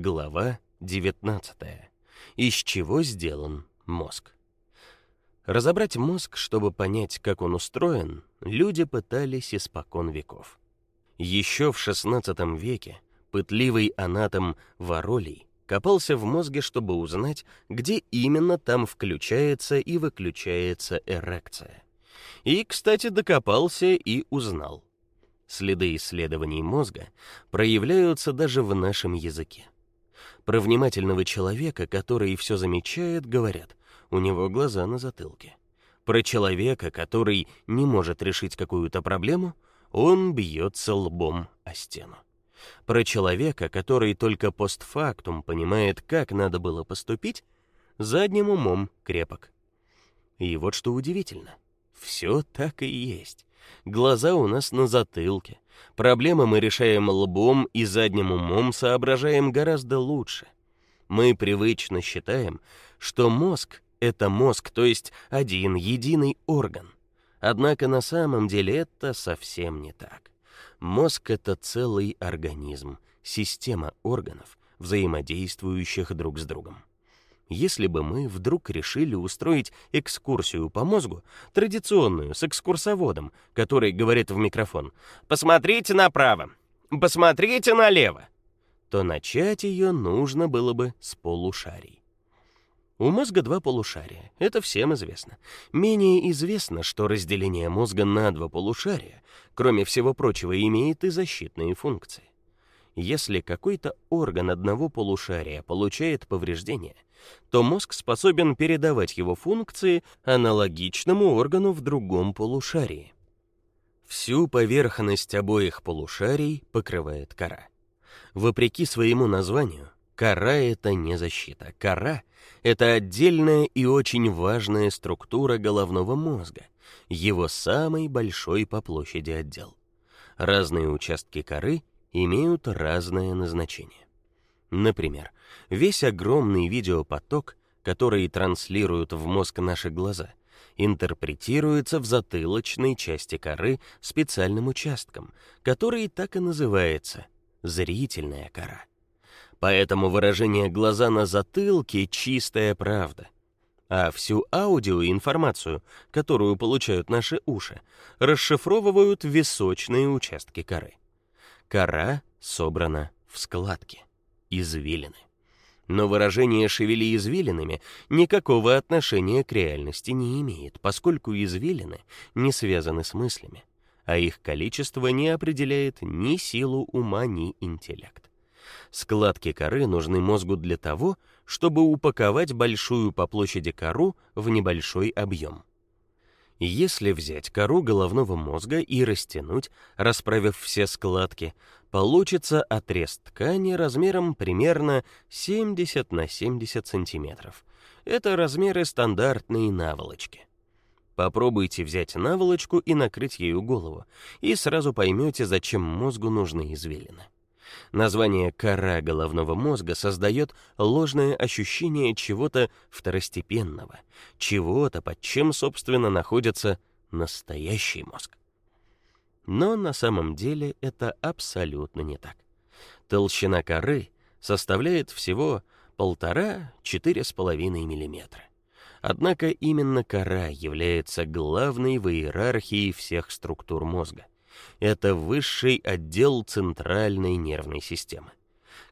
Глава 19. Из чего сделан мозг? Разобрать мозг, чтобы понять, как он устроен, люди пытались испокон веков. Еще в XVI веке пытливый анатом Воролий копался в мозге, чтобы узнать, где именно там включается и выключается эрекция. И, кстати, докопался и узнал. Следы исследований мозга проявляются даже в нашем языке. Про внимательного человека, который все замечает, говорят: у него глаза на затылке. Про человека, который не может решить какую-то проблему, он бьется лбом о стену. Про человека, который только постфактум понимает, как надо было поступить, задним умом крепок. И вот что удивительно, все так и есть. Глаза у нас на затылке. Проблемы мы решаем лбом и задним умом соображаем гораздо лучше. Мы привычно считаем, что мозг это мозг, то есть один единый орган. Однако на самом деле это совсем не так. Мозг это целый организм, система органов, взаимодействующих друг с другом. Если бы мы вдруг решили устроить экскурсию по мозгу, традиционную с экскурсоводом, который говорит в микрофон: "Посмотрите направо, посмотрите налево", то начать ее нужно было бы с полушарий. У мозга два полушария. Это всем известно. Менее известно, что разделение мозга на два полушария, кроме всего прочего, имеет и защитные функции. Если какой-то орган одного полушария получает повреждение, то мозг способен передавать его функции аналогичному органу в другом полушарии. Всю поверхность обоих полушарий покрывает кора. Вопреки своему названию, кора это не защита. Кора это отдельная и очень важная структура головного мозга, его самый большой по площади отдел. Разные участки коры имеют разное назначение. Например, весь огромный видеопоток, который транслируют в мозг наши глаза, интерпретируется в затылочной части коры специальным участком, который так и называется зрительная кора. Поэтому выражение глаза на затылке чистая правда. А всю аудиоинформацию, которую получают наши уши, расшифровывают височные участки коры. Кора собрана в складки, извилины. Но выражение шевели извилинами никакого отношения к реальности не имеет, поскольку извилины не связаны с мыслями, а их количество не определяет ни силу ума, ни интеллект. Складки коры нужны мозгу для того, чтобы упаковать большую по площади кору в небольшой объем. Если взять кору головного мозга и растянуть, расправив все складки, получится отрез ткани размером примерно 70 на 70 сантиметров. Это размеры стандартной наволочки. Попробуйте взять наволочку и накрыть ею голову, и сразу поймете, зачем мозгу нужны извилины. Название кора головного мозга создает ложное ощущение чего-то второстепенного, чего-то, под чем собственно находится настоящий мозг. Но на самом деле это абсолютно не так. Толщина коры составляет всего 1,5-4,5 мм. Однако именно кора является главной в иерархии всех структур мозга это высший отдел центральной нервной системы.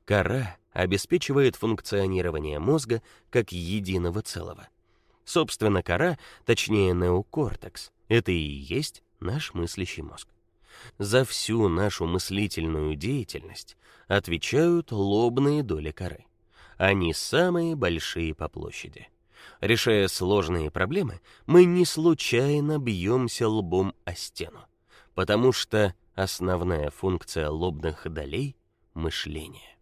Кора обеспечивает функционирование мозга как единого целого. Собственно, кора, точнее неокортекс, это и есть наш мыслящий мозг. За всю нашу мыслительную деятельность отвечают лобные доли коры. Они самые большие по площади. Решая сложные проблемы, мы не случайно бьемся лбом о стену потому что основная функция лобных долей мышление.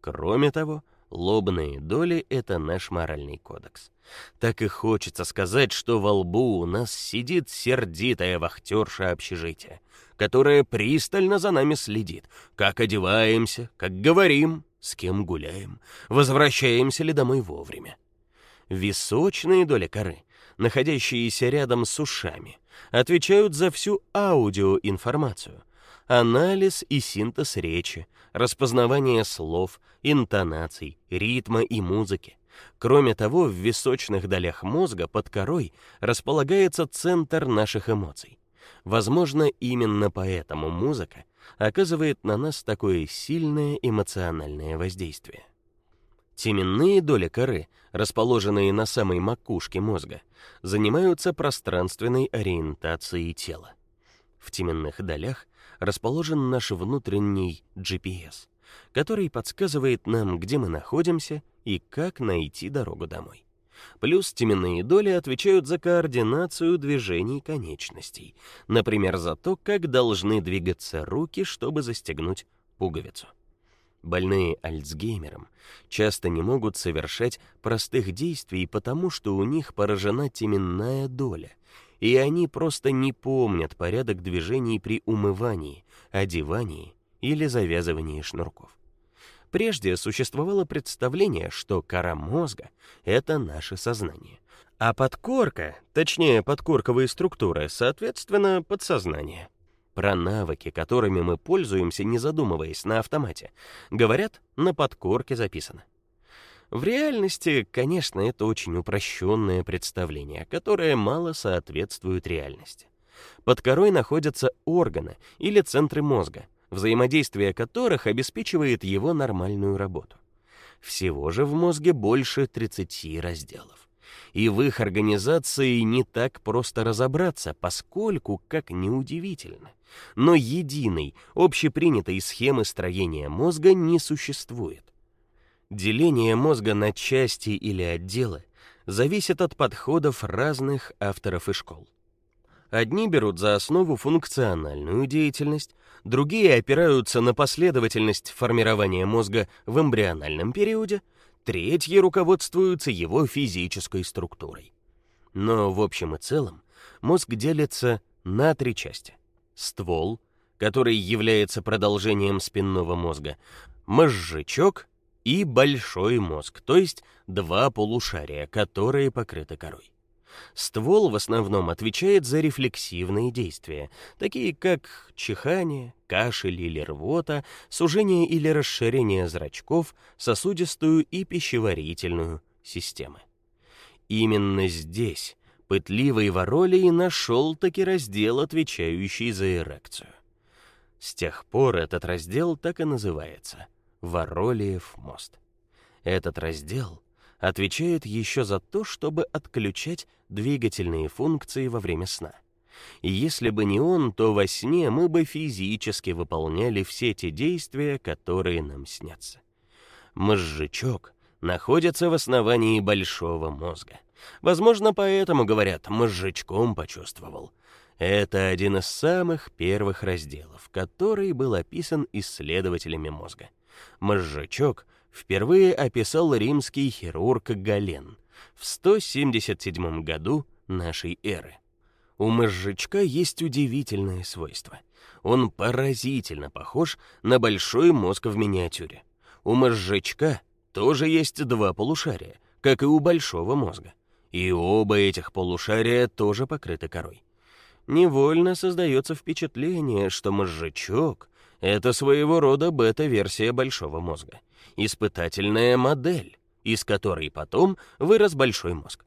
Кроме того, лобные доли это наш моральный кодекс. Так и хочется сказать, что во лбу у нас сидит сердитая вахтерша общежития, которая пристально за нами следит, как одеваемся, как говорим, с кем гуляем, возвращаемся ли домой вовремя. Височные доли коры, находящиеся рядом с ушами, отвечают за всю аудиоинформацию, анализ и синтез речи, распознавание слов, интонаций, ритма и музыки. Кроме того, в височных долях мозга под корой располагается центр наших эмоций. Возможно, именно поэтому музыка оказывает на нас такое сильное эмоциональное воздействие. Теменные доли коры, расположенные на самой макушке мозга, занимаются пространственной ориентацией тела. В теменных долях расположен наш внутренний GPS, который подсказывает нам, где мы находимся и как найти дорогу домой. Плюс теменные доли отвечают за координацию движений конечностей, например, за то, как должны двигаться руки, чтобы застегнуть пуговицу. Больные Альцгеймером часто не могут совершать простых действий, потому что у них поражена теменная доля, и они просто не помнят порядок движений при умывании, одевании или завязывании шнурков. Прежде существовало представление, что кора мозга это наше сознание, а подкорка, точнее, подкорковые структуры, соответственно, подсознание. Про навыки, которыми мы пользуемся, не задумываясь на автомате, говорят, на подкорке записано. В реальности, конечно, это очень упрощенное представление, которое мало соответствует реальности. Под корой находятся органы или центры мозга, взаимодействие которых обеспечивает его нормальную работу. Всего же в мозге больше 30 разделов и в их организации не так просто разобраться, поскольку, как ни удивительно, но единой, общепринятой схемы строения мозга не существует. Деление мозга на части или отделы зависит от подходов разных авторов и школ. Одни берут за основу функциональную деятельность, другие опираются на последовательность формирования мозга в эмбриональном периоде, третьи руководствуются его физической структурой. Но в общем и целом мозг делится на три части: ствол, который является продолжением спинного мозга, мозжечок и большой мозг, то есть два полушария, которые покрыты корой. Ствол в основном отвечает за рефлексивные действия, такие как чихание, кашель или рвота, сужение или расширение зрачков, сосудистую и пищеварительную системы. Именно здесь пытливый Воролий нашел таки раздел, отвечающий за эрекцию. С тех пор этот раздел так и называется Воролиев мост. Этот раздел отвечает еще за то, чтобы отключать двигательные функции во время сна. И если бы не он, то во сне мы бы физически выполняли все те действия, которые нам снятся. Мозжечок находится в основании большого мозга. Возможно, поэтому говорят, мозжечком почувствовал. Это один из самых первых разделов, который был описан исследователями мозга. Мозжечок впервые описал римский хирург Гален в 177 году нашей эры. У мозжечка есть удивительное свойство. Он поразительно похож на большой мозг в миниатюре. У мозжечка тоже есть два полушария, как и у большого мозга. И оба этих полушария тоже покрыты корой. Невольно создается впечатление, что мозжечок это своего рода бета-версия большого мозга, испытательная модель, из которой потом вырос большой мозг.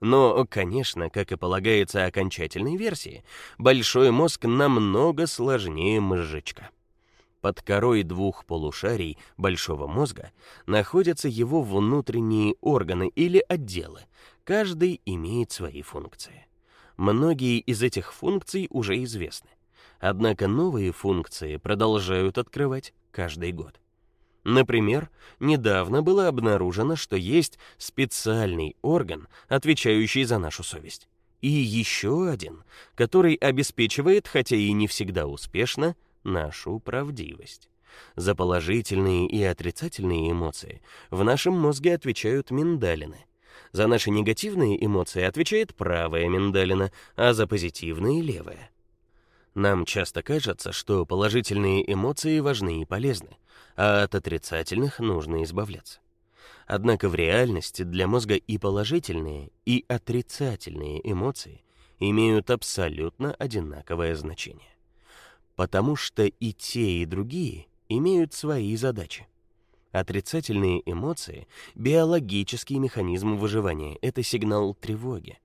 Но, конечно, как и полагается окончательной версии, большой мозг намного сложнее мозжечка. Под корой двух полушарий большого мозга находятся его внутренние органы или отделы. Каждый имеет свои функции. Многие из этих функций уже известны. Однако новые функции продолжают открывать каждый год. Например, недавно было обнаружено, что есть специальный орган, отвечающий за нашу совесть, и еще один, который обеспечивает, хотя и не всегда успешно, нашу правдивость. За положительные и отрицательные эмоции в нашем мозге отвечают миндалины. За наши негативные эмоции отвечает правая миндалина, а за позитивные левая. Нам часто кажется, что положительные эмоции важны и полезны, а от отрицательных нужно избавляться. Однако в реальности для мозга и положительные, и отрицательные эмоции имеют абсолютно одинаковое значение. потому что и те, и другие имеют свои задачи. Отрицательные эмоции биологический механизм выживания это сигнал тревоги.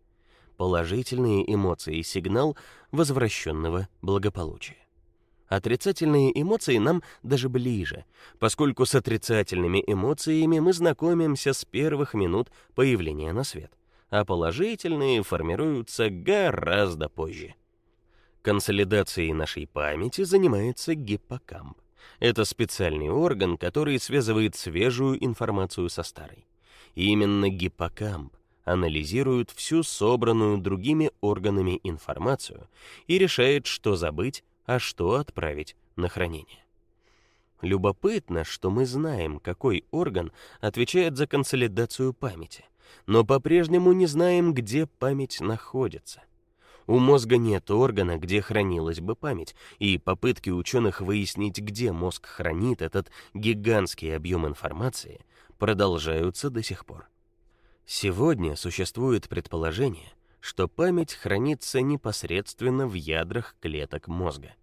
Положительные эмоции сигнал возвращенного благополучия. Отрицательные эмоции нам даже ближе, поскольку с отрицательными эмоциями мы знакомимся с первых минут появления на свет, а положительные формируются гораздо позже. Консолидацией нашей памяти занимается гиппокамп. Это специальный орган, который связывает свежую информацию со старой. И именно гиппокамп анализирует всю собранную другими органами информацию и решает, что забыть, а что отправить на хранение. Любопытно, что мы знаем, какой орган отвечает за консолидацию памяти, но по-прежнему не знаем, где память находится. У мозга нет органа, где хранилась бы память, и попытки ученых выяснить, где мозг хранит этот гигантский объем информации, продолжаются до сих пор. Сегодня существует предположение, что память хранится непосредственно в ядрах клеток мозга.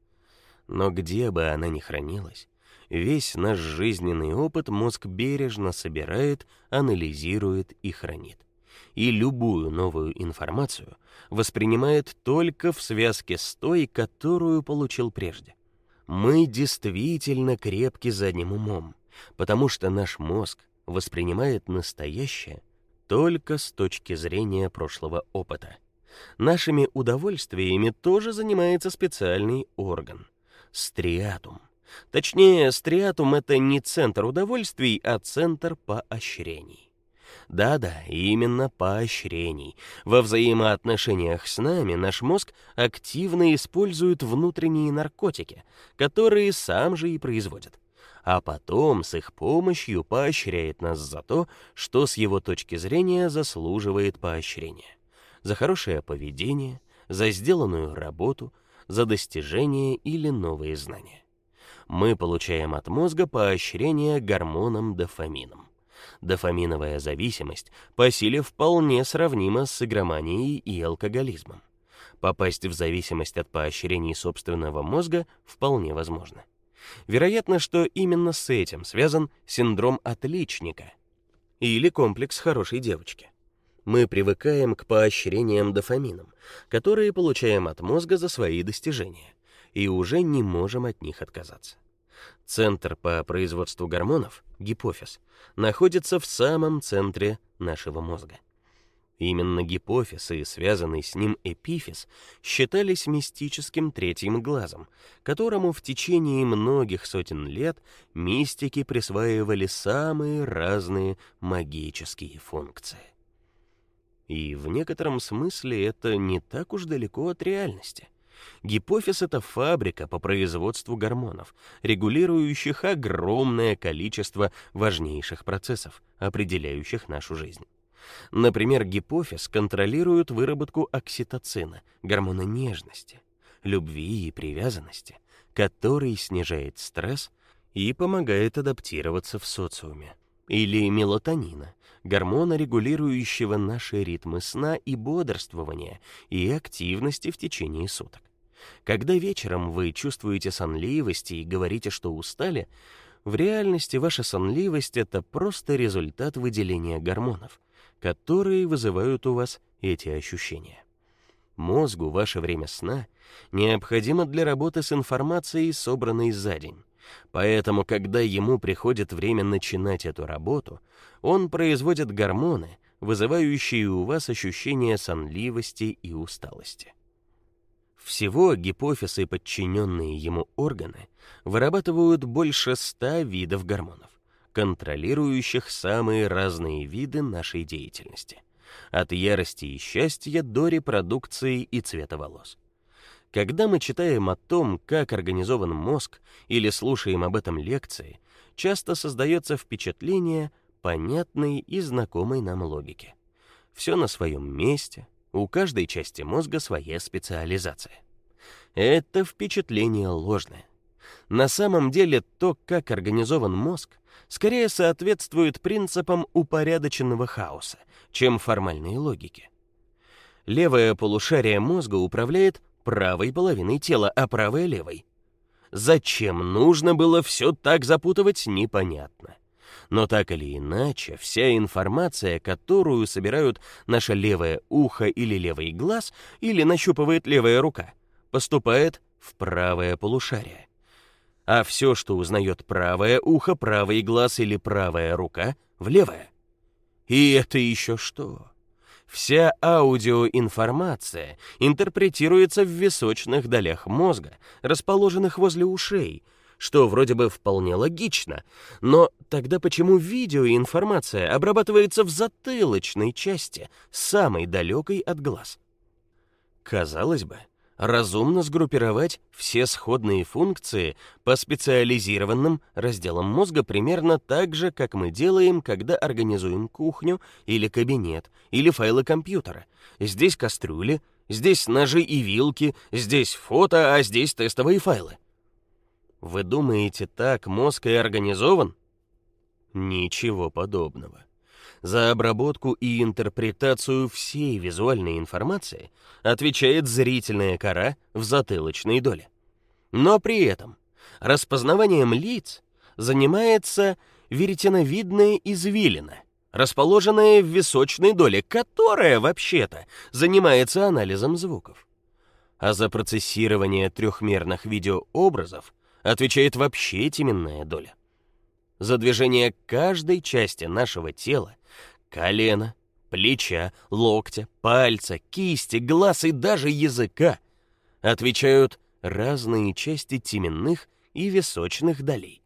Но где бы она ни хранилась, весь наш жизненный опыт мозг бережно собирает, анализирует и хранит. И любую новую информацию воспринимает только в связке с той, которую получил прежде. Мы действительно крепки задним умом, потому что наш мозг воспринимает настоящее только с точки зрения прошлого опыта. Нашими удовольствиями тоже занимается специальный орган стриатум. Точнее, стриатум это не центр удовольствий, а центр поощрений. Да-да, именно поощрений. Во взаимоотношениях с нами наш мозг активно использует внутренние наркотики, которые сам же и производит а потом с их помощью поощряет нас за то, что с его точки зрения заслуживает поощрения. За хорошее поведение, за сделанную работу, за достижения или новые знания. Мы получаем от мозга поощрение гормоном дофамином. Дофаминовая зависимость по силе вполне сравнима с игроманией и алкоголизмом. Попасть в зависимость от поощрений собственного мозга вполне возможно. Вероятно, что именно с этим связан синдром отличника или комплекс хорошей девочки. Мы привыкаем к поощрениям дофамином, которые получаем от мозга за свои достижения, и уже не можем от них отказаться. Центр по производству гормонов, гипофиз, находится в самом центре нашего мозга. Именно гипофиз и связанный с ним эпифиз считались мистическим третьим глазом, которому в течение многих сотен лет мистики присваивали самые разные магические функции. И в некотором смысле это не так уж далеко от реальности. Гипофиз это фабрика по производству гормонов, регулирующих огромное количество важнейших процессов, определяющих нашу жизнь. Например, гипофиз контролирует выработку окситоцина, гормона нежности, любви и привязанности, который снижает стресс и помогает адаптироваться в социуме. Или мелатонина, гормона, регулирующего наши ритмы сна и бодрствования и активности в течение суток. Когда вечером вы чувствуете сонливость и говорите, что устали, в реальности ваша сонливость это просто результат выделения гормонов, которые вызывают у вас эти ощущения. Мозгу ваше время сна необходимо для работы с информацией, собранной за день. Поэтому, когда ему приходит время начинать эту работу, он производит гормоны, вызывающие у вас ощущение сонливости и усталости. Всего гипофиз и подчиненные ему органы вырабатывают больше ста видов гормонов контролирующих самые разные виды нашей деятельности, от ярости и счастья до репродукции и цвета волос. Когда мы читаем о том, как организован мозг, или слушаем об этом лекции, часто создается впечатление понятной и знакомой нам логики. Все на своем месте, у каждой части мозга своя специализация. Это впечатление ложное. На самом деле то, как организован мозг, скорее соответствует принципам упорядоченного хаоса, чем формальной логике. Левое полушарие мозга управляет правой половиной тела, а правое левой. Зачем нужно было все так запутывать, непонятно. Но так или иначе, вся информация, которую собирают наше левое ухо или левый глаз, или нащупывает левая рука, поступает в правое полушарие. А все, что узнает правое ухо, правый глаз или правая рука, в левое. И это еще что? Вся аудиоинформация интерпретируется в височных долях мозга, расположенных возле ушей, что вроде бы вполне логично, но тогда почему видеоинформация обрабатывается в затылочной части, самой далекой от глаз? Казалось бы, разумно сгруппировать все сходные функции по специализированным разделам мозга примерно так же, как мы делаем, когда организуем кухню или кабинет, или файлы компьютера. Здесь кастрюли, здесь ножи и вилки, здесь фото, а здесь тестовые файлы. Вы думаете, так мозг и организован? Ничего подобного. За обработку и интерпретацию всей визуальной информации отвечает зрительная кора в затылочной доле. Но при этом распознаванием лиц занимается веретеновидная извилина, расположенная в височной доле, которая вообще-то занимается анализом звуков. А за процессирование трехмерных видеообразов отвечает вообще теменная доля. За движение каждой части нашего тела, колена, плеча, локтя, пальца, кисти, глаз и даже языка отвечают разные части теменных и височных долей.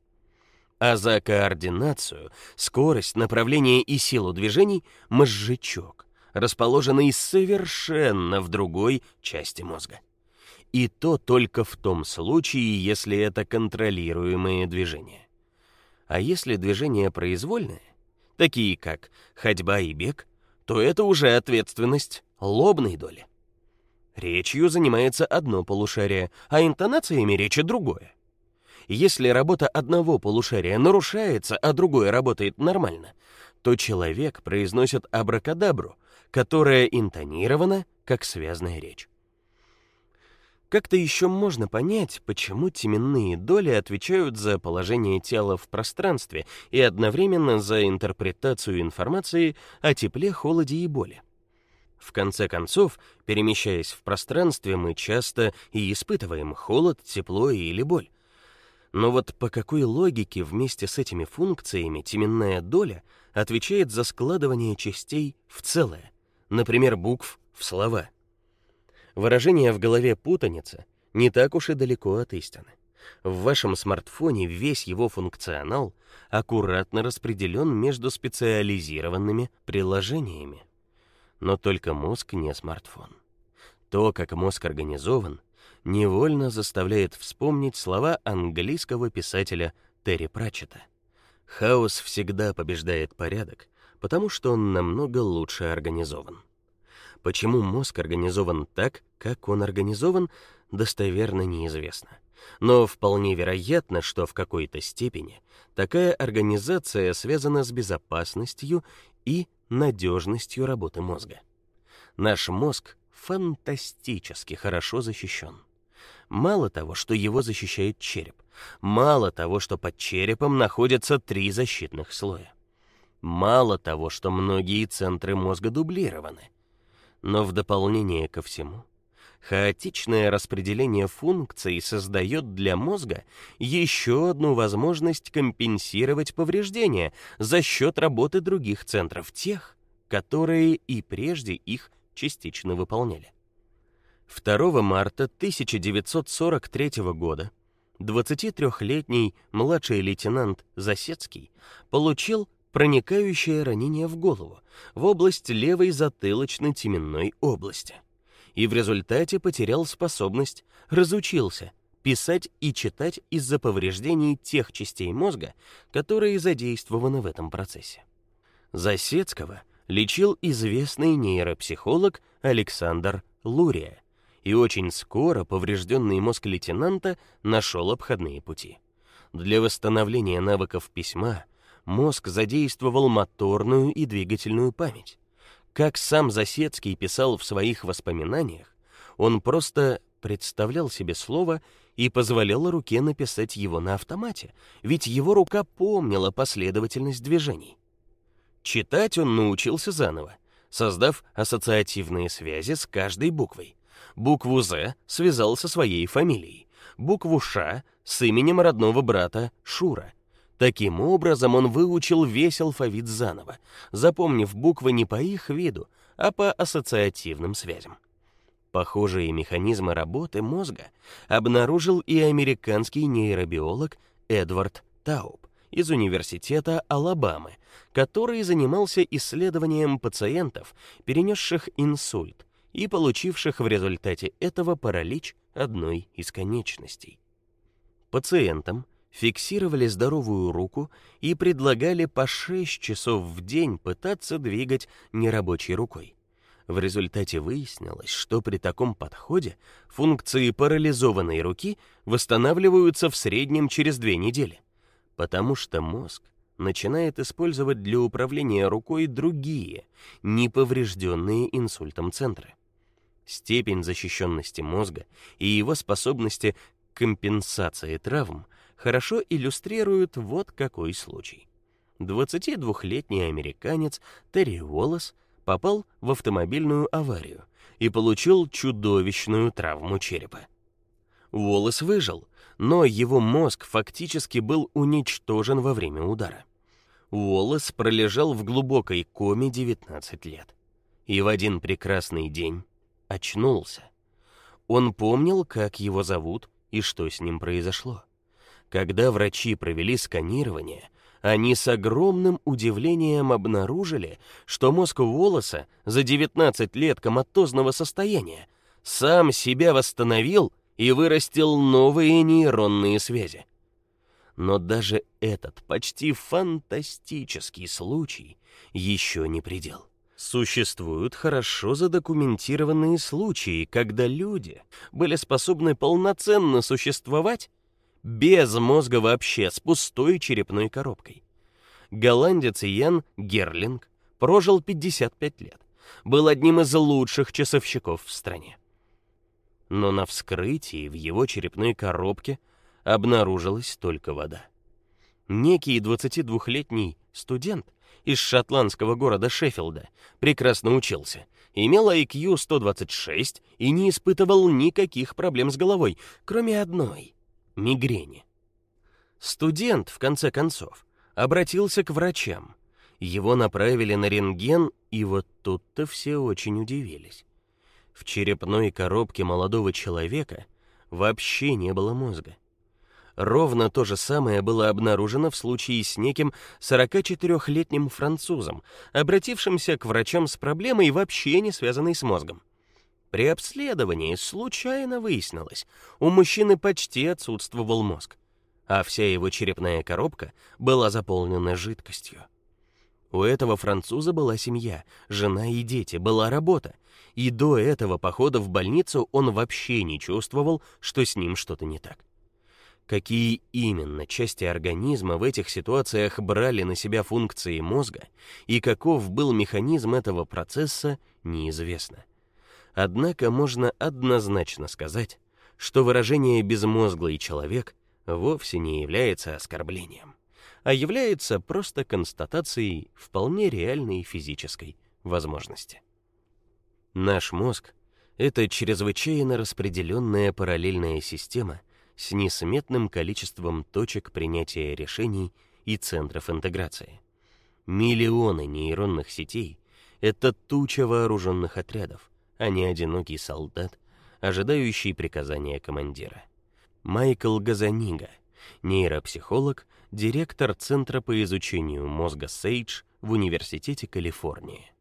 А за координацию, скорость, направление и силу движений мозжечок, расположенный совершенно в другой части мозга. И то только в том случае, если это контролируемые движения. А если движения произвольные, такие как ходьба и бег, то это уже ответственность лобной доли. Речью занимается одно полушарие, а интонациями речи другое. Если работа одного полушария нарушается, а другое работает нормально, то человек произносит абракадабру, которая интонирована как связная речь. Как-то еще можно понять, почему теменные доли отвечают за положение тела в пространстве и одновременно за интерпретацию информации о тепле, холоде и боли. В конце концов, перемещаясь в пространстве, мы часто и испытываем холод, тепло или боль. Но вот по какой логике вместе с этими функциями теменная доля отвечает за складывание частей в целое, например, букв в слова? Выражение в голове путаница не так уж и далеко от истины. В вашем смартфоне весь его функционал аккуратно распределен между специализированными приложениями. Но только мозг не смартфон. То, как мозг организован, невольно заставляет вспомнить слова английского писателя Терри Пратчетта. Хаос всегда побеждает порядок, потому что он намного лучше организован. Почему мозг организован так, как он организован, достоверно неизвестно. Но вполне вероятно, что в какой-то степени такая организация связана с безопасностью и надежностью работы мозга. Наш мозг фантастически хорошо защищен. Мало того, что его защищает череп, мало того, что под черепом находятся три защитных слоя. Мало того, что многие центры мозга дублированы, но в дополнение ко всему, хаотичное распределение функций создает для мозга еще одну возможность компенсировать повреждения за счет работы других центров, тех, которые и прежде их частично выполняли. 2 марта 1943 года 23-летний младший лейтенант Засецкий получил проникающее ранение в голову, в область левой затылочно-теменной области. И в результате потерял способность, разучился писать и читать из-за повреждений тех частей мозга, которые задействованы в этом процессе. Засецкого лечил известный нейропсихолог Александр Лурия, и очень скоро поврежденный мозг лейтенанта нашел обходные пути. Для восстановления навыков письма мозг задействовал моторную и двигательную память. Как сам Засецкий писал в своих воспоминаниях, он просто представлял себе слово и позволял руке написать его на автомате, ведь его рука помнила последовательность движений. Читать он научился заново, создав ассоциативные связи с каждой буквой. Букву «З» связал со своей фамилией, букву «Ш» с именем родного брата Шура. Таким образом он выучил весь алфавит заново, запомнив буквы не по их виду, а по ассоциативным связям. Похожие механизмы работы мозга обнаружил и американский нейробиолог Эдвард Тауб из университета Алабамы, который занимался исследованием пациентов, перенесших инсульт и получивших в результате этого паралич одной из конечностей. Пациентам фиксировали здоровую руку и предлагали по 6 часов в день пытаться двигать нерабочей рукой. В результате выяснилось, что при таком подходе функции парализованной руки восстанавливаются в среднем через две недели, потому что мозг начинает использовать для управления рукой другие, неповрежденные инсультом центры. Степень защищенности мозга и его способности к компенсации травм хорошо иллюстрируют вот какой случай. 22-летний американец Терри Уоллес попал в автомобильную аварию и получил чудовищную травму черепа. Уоллес выжил, но его мозг фактически был уничтожен во время удара. Уоллес пролежал в глубокой коме 19 лет и в один прекрасный день очнулся. Он помнил, как его зовут и что с ним произошло. Когда врачи провели сканирование, они с огромным удивлением обнаружили, что мозг Волоса за 19 лет коматозного состояния сам себя восстановил и вырастил новые нейронные связи. Но даже этот почти фантастический случай еще не предел. Существуют хорошо задокументированные случаи, когда люди были способны полноценно существовать без мозга вообще, с пустой черепной коробкой. Голландец Ян Герлинг прожил 55 лет. Был одним из лучших часовщиков в стране. Но на вскрытии в его черепной коробке обнаружилась только вода. Некий 22-летний студент из шотландского города Шеффилда прекрасно учился, имел IQ 126 и не испытывал никаких проблем с головой, кроме одной мигрени. Студент, в конце концов, обратился к врачам. Его направили на рентген, и вот тут-то все очень удивились. В черепной коробке молодого человека вообще не было мозга. Ровно то же самое было обнаружено в случае с неким 44-летним французом, обратившимся к врачам с проблемой вообще не связанной с мозгом. При обследовании случайно выяснилось, у мужчины почти отсутствовал мозг, а вся его черепная коробка была заполнена жидкостью. У этого француза была семья, жена и дети, была работа, и до этого похода в больницу он вообще не чувствовал, что с ним что-то не так. Какие именно части организма в этих ситуациях брали на себя функции мозга и каков был механизм этого процесса, неизвестно. Однако можно однозначно сказать, что выражение безмозглый человек вовсе не является оскорблением, а является просто констатацией вполне реальной физической возможности. Наш мозг это чрезвычайно распределенная параллельная система с несметным количеством точек принятия решений и центров интеграции. Миллионы нейронных сетей это туча вооруженных отрядов, а не одинокий солдат, ожидающий приказания командира. Майкл Газанига, нейропсихолог, директор Центра по изучению мозга Сейдж в Университете Калифорнии.